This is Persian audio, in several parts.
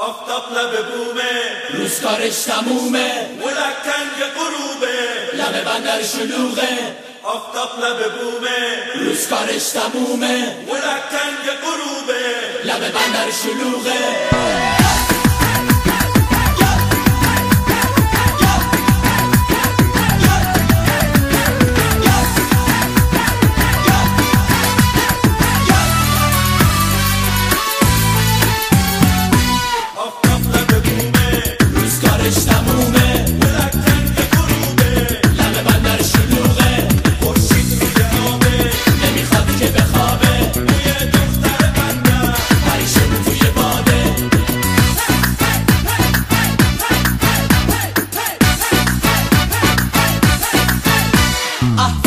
آفتاب لب بومه. روز کارش تمومه. ملکن به غروبه. لب بندر شلوغه. آفتاب لب بومه. روز کارش تمومه. ملکن به غروبه. لب بندر شلوغه.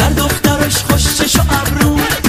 دخترش خوش چش و ابرو.